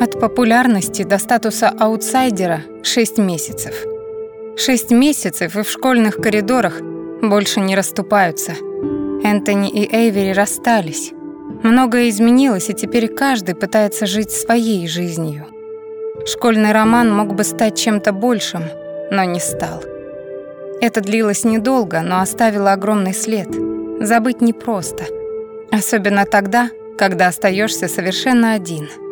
от популярности до статуса аутсайдера 6 месяцев. Шесть месяцев и в школьных коридорах больше не расступаются. Энтони и Эйвери расстались. Многое изменилось, и теперь каждый пытается жить своей жизнью. Школьный роман мог бы стать чем-то большим, но не стал. Это длилось недолго, но оставило огромный след. Забыть непросто. Особенно тогда, когда остаешься совершенно один —